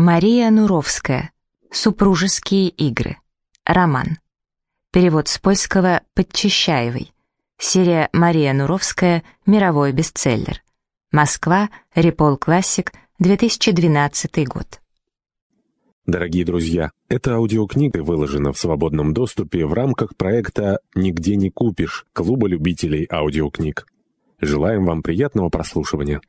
Мария Нуровская. Супружеские игры. Роман. Перевод с польского Подчищаевой. Серия Мария Нуровская. Мировой бестселлер. Москва. Репол Классик. 2012 год. Дорогие друзья, эта аудиокнига выложена в свободном доступе в рамках проекта «Нигде не купишь» Клуба любителей аудиокниг. Желаем вам приятного прослушивания.